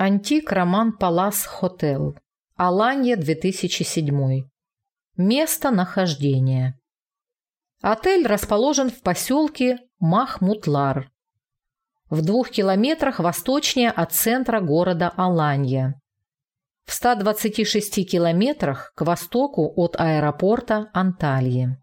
Антик Роман Палас Хотел. Аланья, 2007. Место нахождения. Отель расположен в поселке Махмутлар, в двух километрах восточнее от центра города Аланья, в 126 километрах к востоку от аэропорта Антальи.